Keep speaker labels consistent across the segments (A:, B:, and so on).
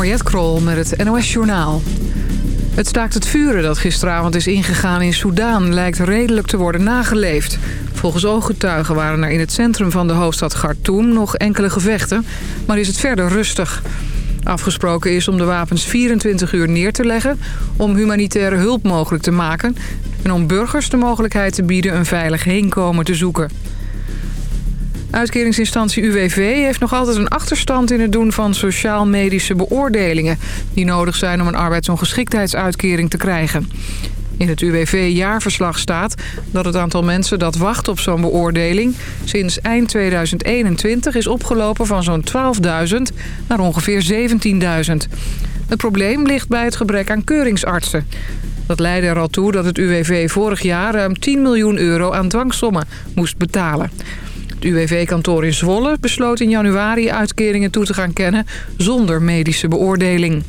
A: Mariette Krol met het NOS Journaal. Het staakt het vuren dat gisteravond is ingegaan in Soudaan... lijkt redelijk te worden nageleefd. Volgens ooggetuigen waren er in het centrum van de hoofdstad Khartoum... nog enkele gevechten, maar is het verder rustig. Afgesproken is om de wapens 24 uur neer te leggen... om humanitaire hulp mogelijk te maken... en om burgers de mogelijkheid te bieden een veilig heenkomen te zoeken. Uitkeringsinstantie UWV heeft nog altijd een achterstand in het doen van sociaal-medische beoordelingen... die nodig zijn om een arbeidsongeschiktheidsuitkering te krijgen. In het UWV-jaarverslag staat dat het aantal mensen dat wacht op zo'n beoordeling... sinds eind 2021 is opgelopen van zo'n 12.000 naar ongeveer 17.000. Het probleem ligt bij het gebrek aan keuringsartsen. Dat leidde er al toe dat het UWV vorig jaar ruim 10 miljoen euro aan dwangsommen moest betalen. Het UWV-kantoor in Zwolle besloot in januari uitkeringen toe te gaan kennen zonder medische beoordeling.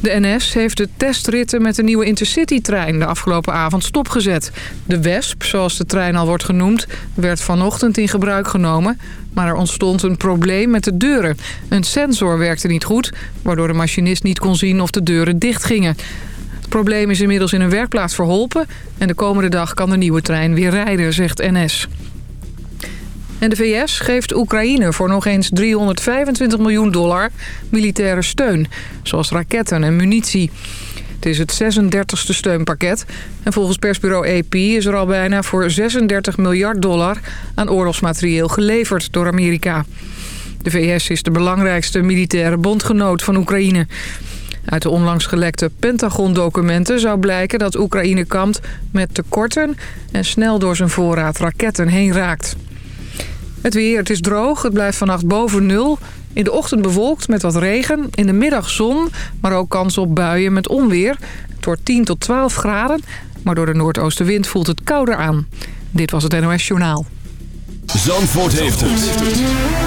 A: De NS heeft de testritten met de nieuwe Intercity-trein de afgelopen avond stopgezet. De Wesp, zoals de trein al wordt genoemd, werd vanochtend in gebruik genomen. Maar er ontstond een probleem met de deuren. Een sensor werkte niet goed, waardoor de machinist niet kon zien of de deuren dicht gingen. Het probleem is inmiddels in een werkplaats verholpen... en de komende dag kan de nieuwe trein weer rijden, zegt NS. En de VS geeft Oekraïne voor nog eens 325 miljoen dollar militaire steun. Zoals raketten en munitie. Het is het 36e steunpakket. En volgens persbureau AP is er al bijna voor 36 miljard dollar aan oorlogsmaterieel geleverd door Amerika. De VS is de belangrijkste militaire bondgenoot van Oekraïne. Uit de onlangs gelekte Pentagon-documenten zou blijken dat Oekraïne kampt met tekorten... en snel door zijn voorraad raketten heen raakt. Het weer, het is droog, het blijft vannacht boven nul. In de ochtend bewolkt met wat regen. In de middag zon, maar ook kans op buien met onweer. Het wordt 10 tot 12 graden, maar door de noordoostenwind voelt het kouder aan. Dit was het NOS Journaal.
B: Zandvoort heeft het.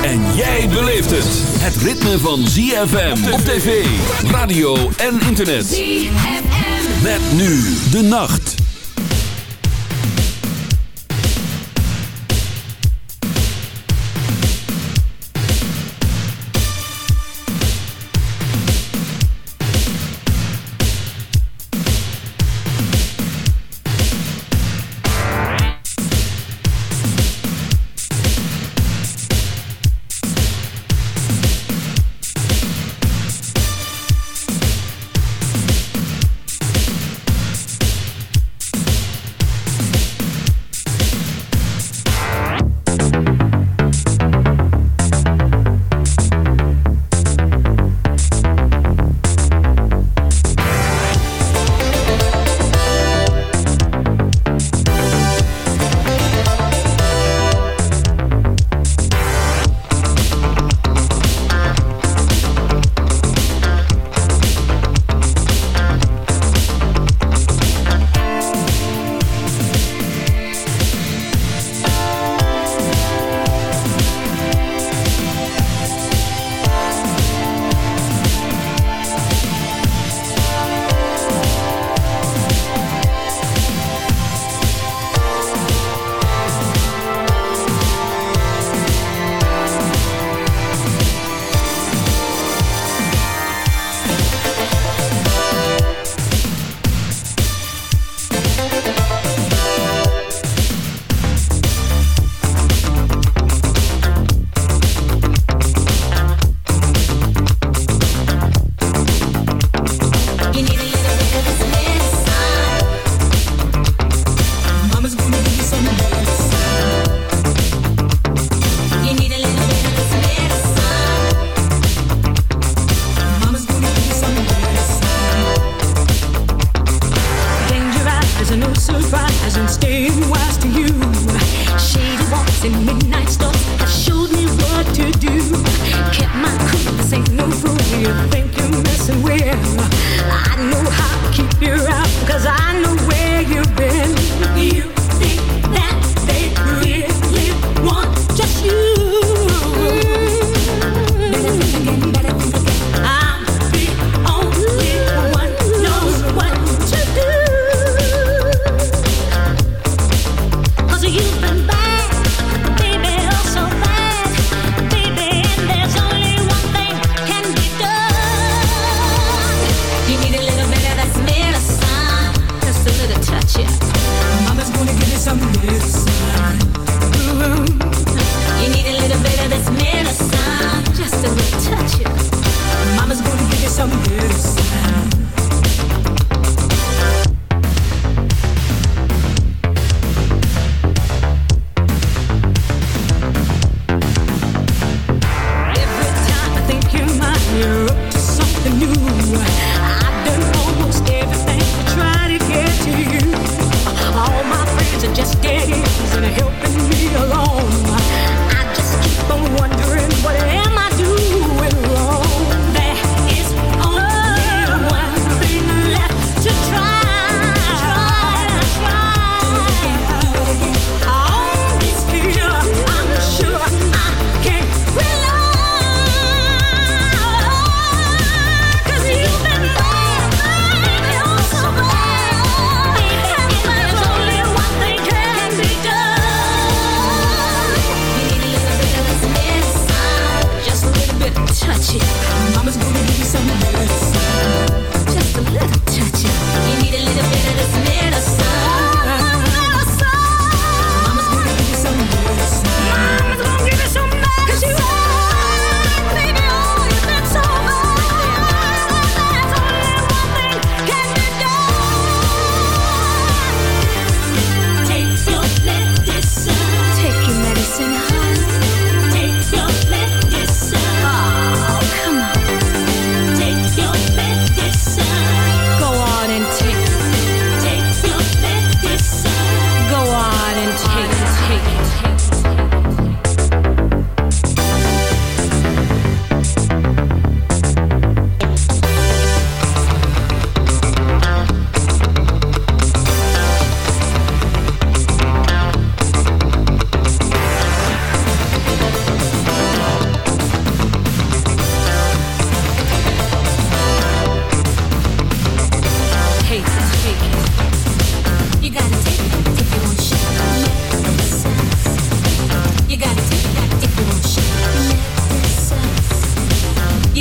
B: En jij beleeft het. Het ritme van ZFM op tv, radio en internet. ZFM. Met nu de nacht.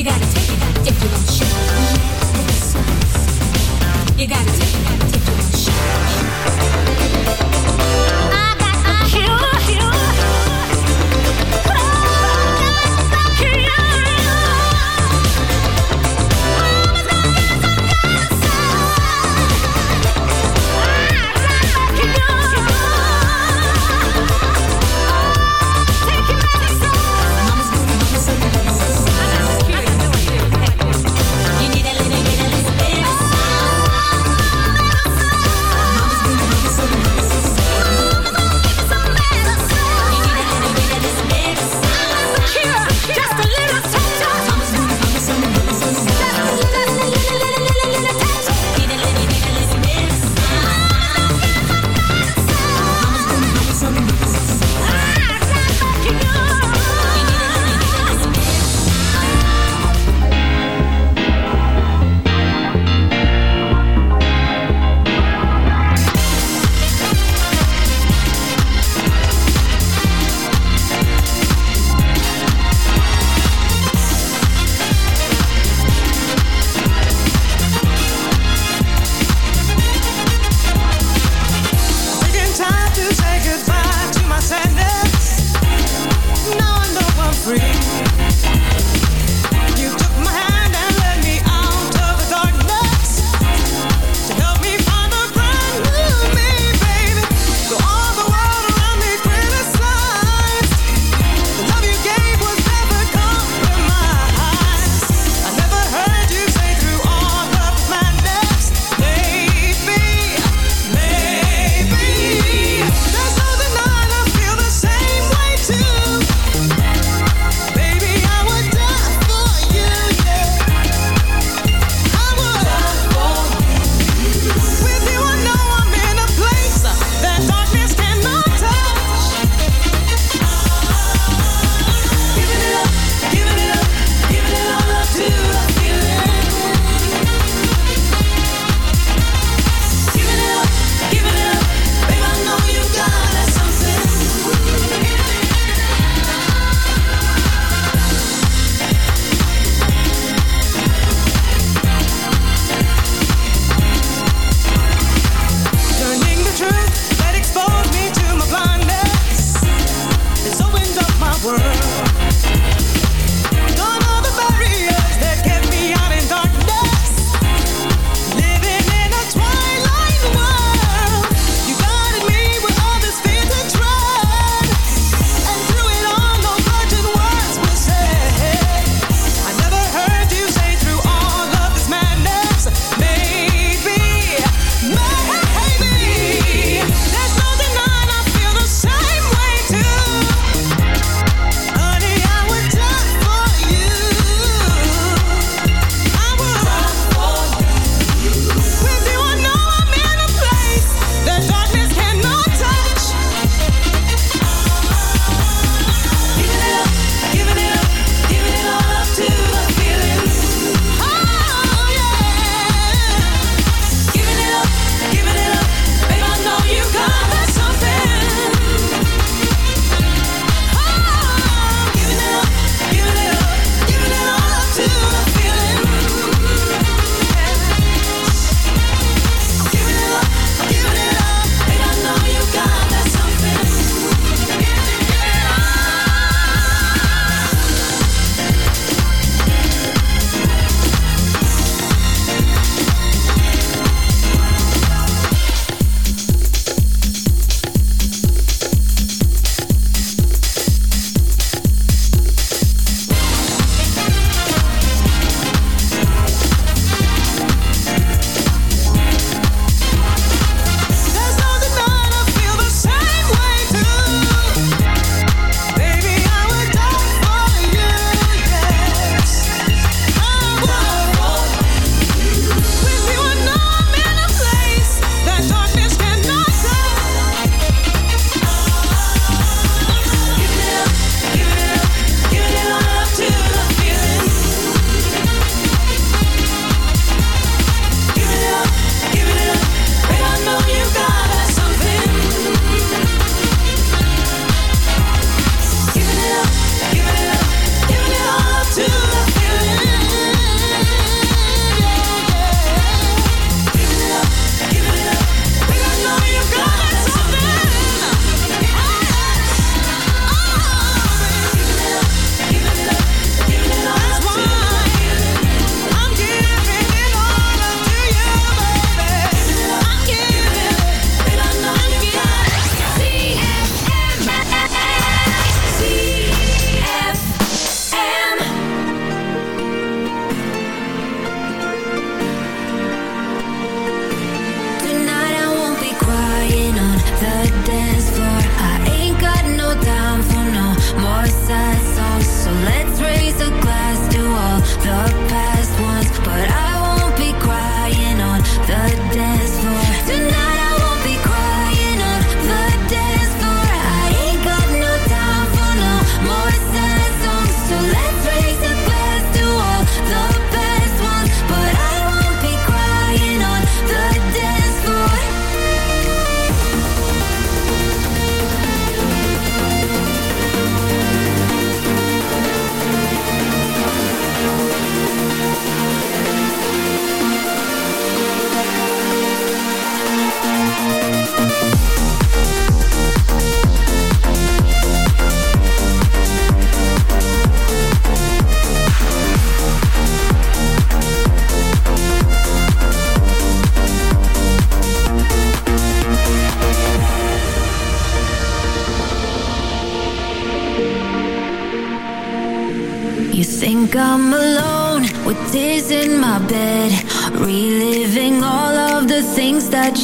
C: gotta take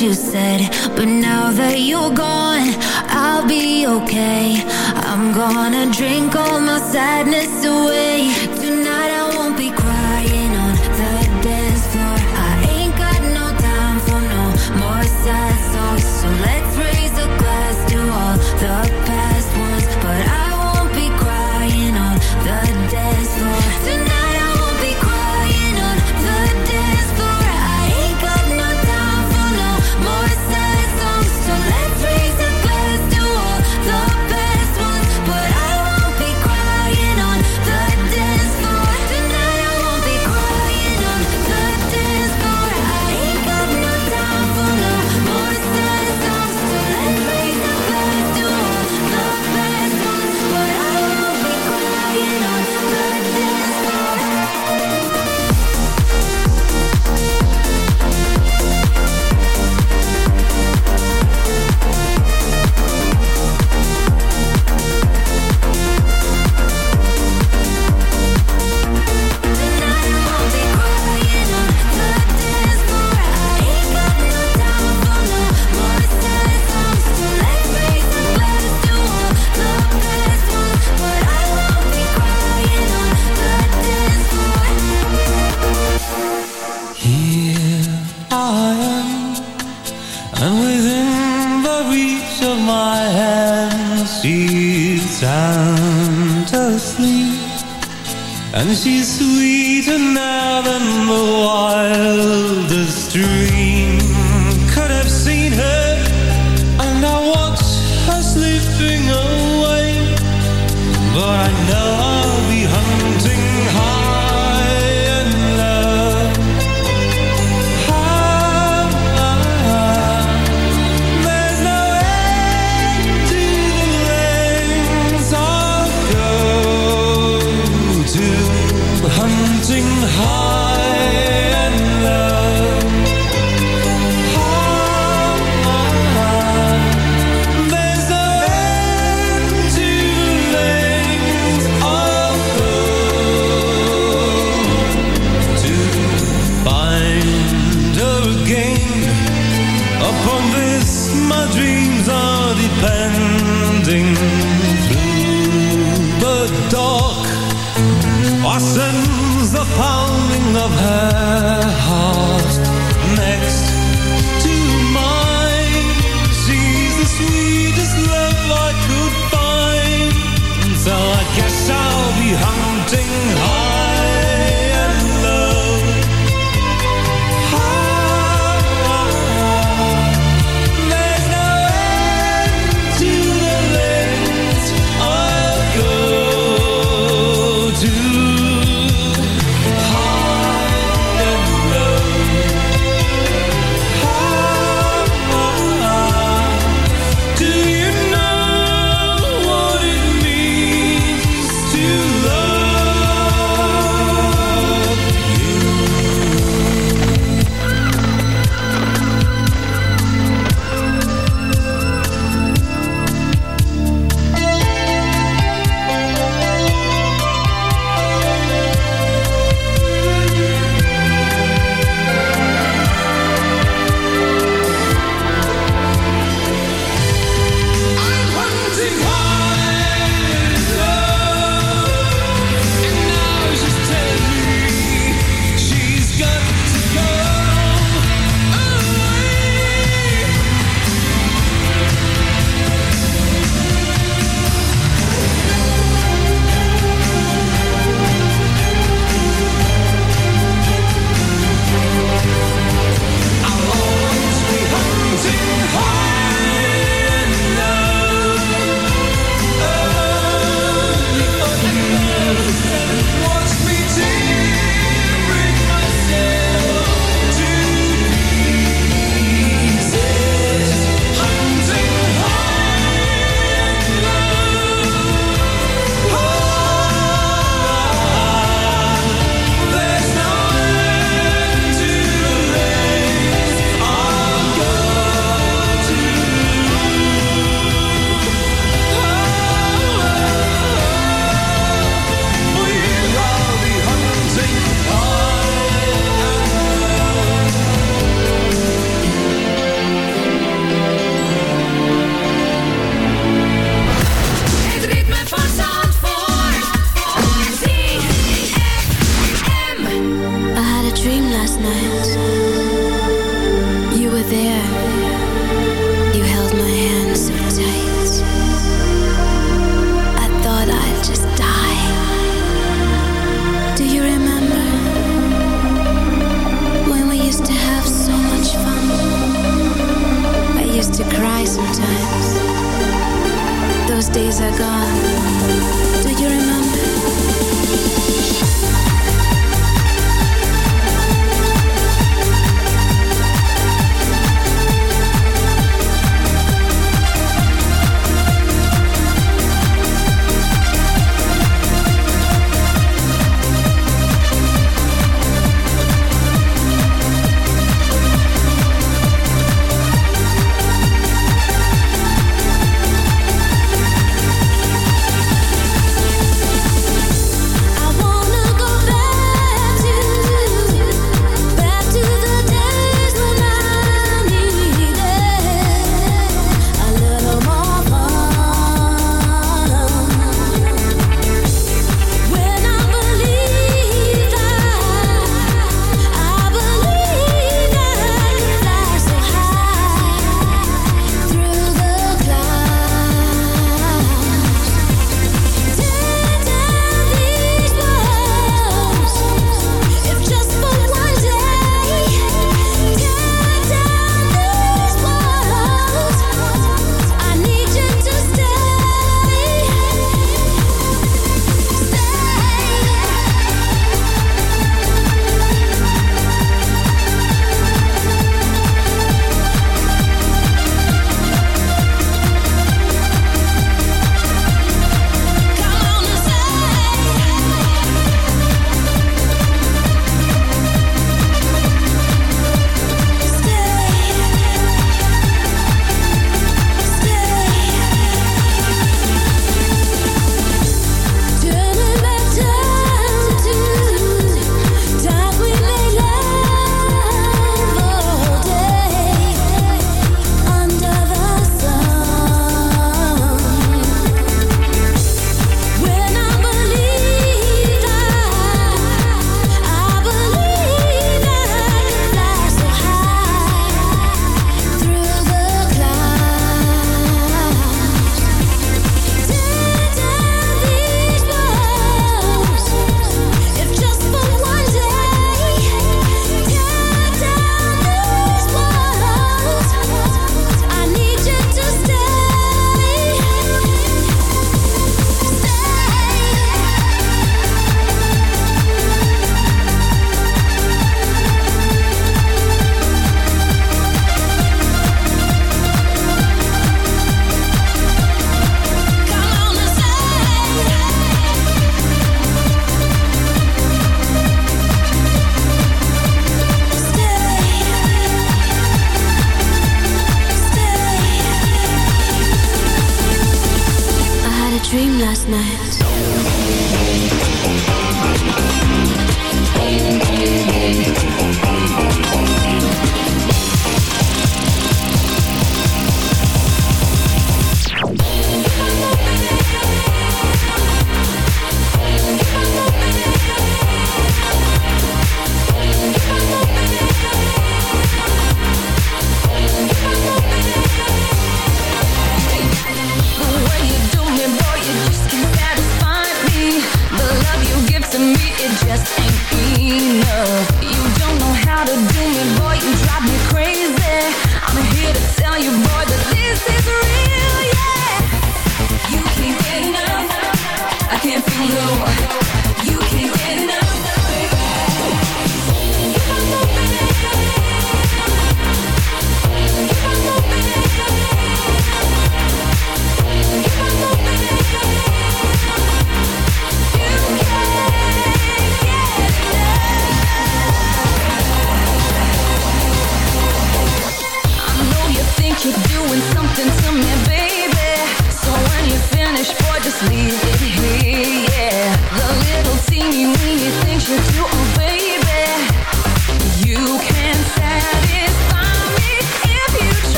C: you
D: say. bending through the dark Ascends the pounding of her heart.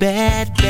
E: Bad, bad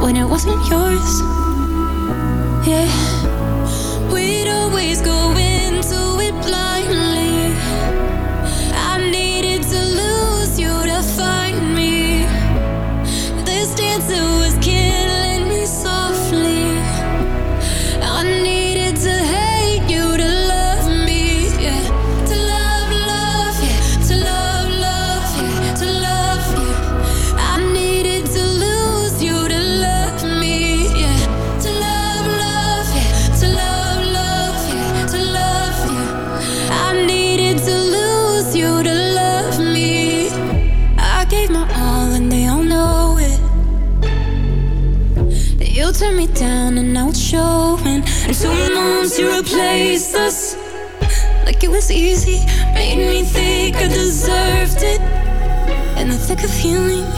F: when it wasn't yours. sick of feeling.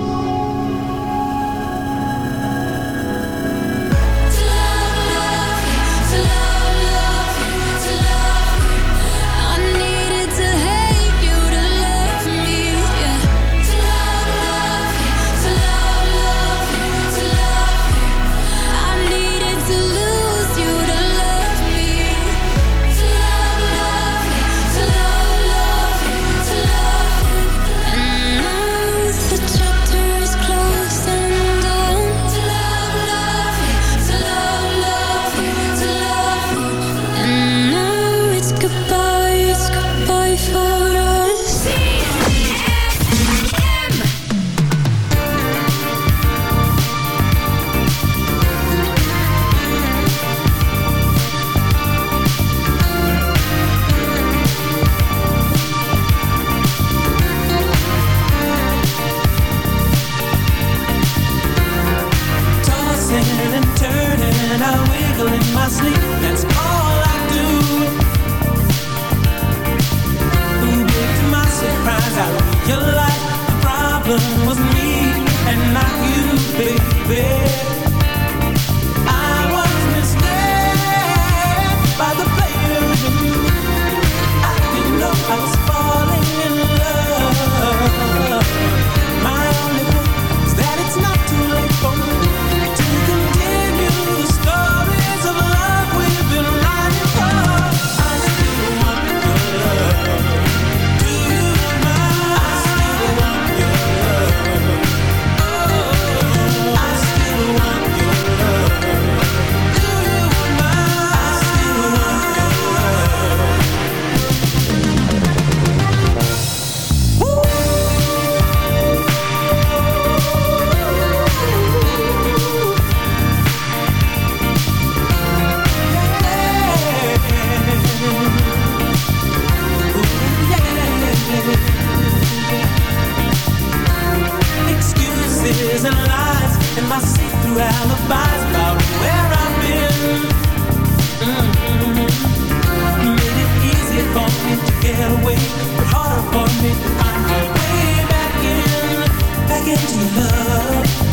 F: And
G: my see-through alibis about where I've been mm -hmm. Made it easier for me to get away But harder for me to find my way back in Back into your love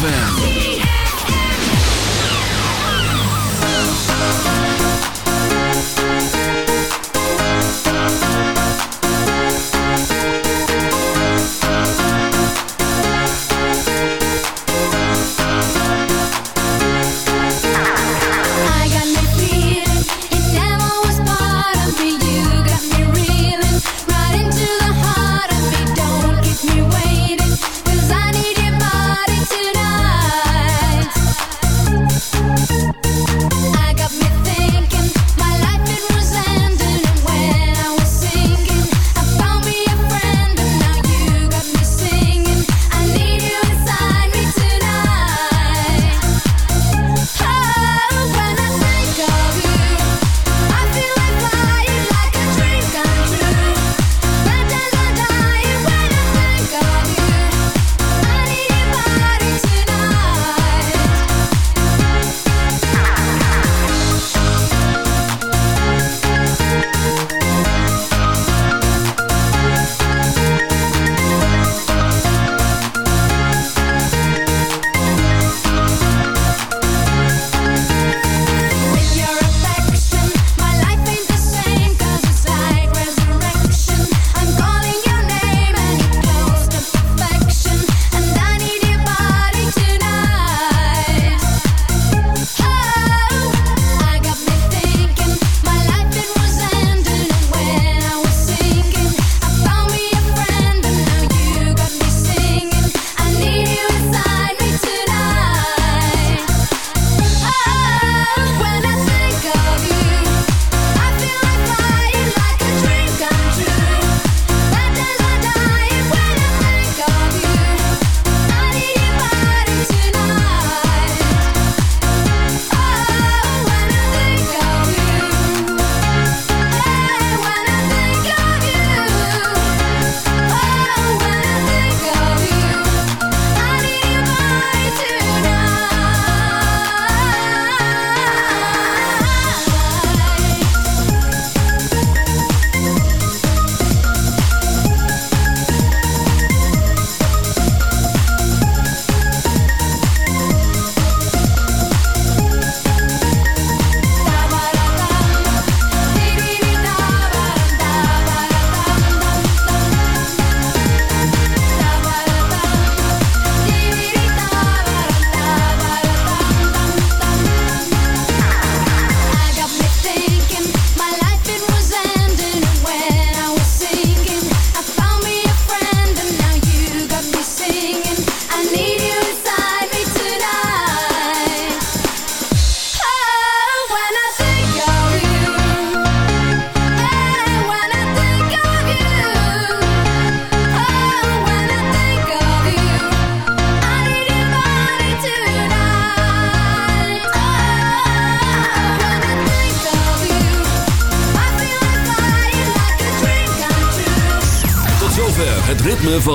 F: ZFM.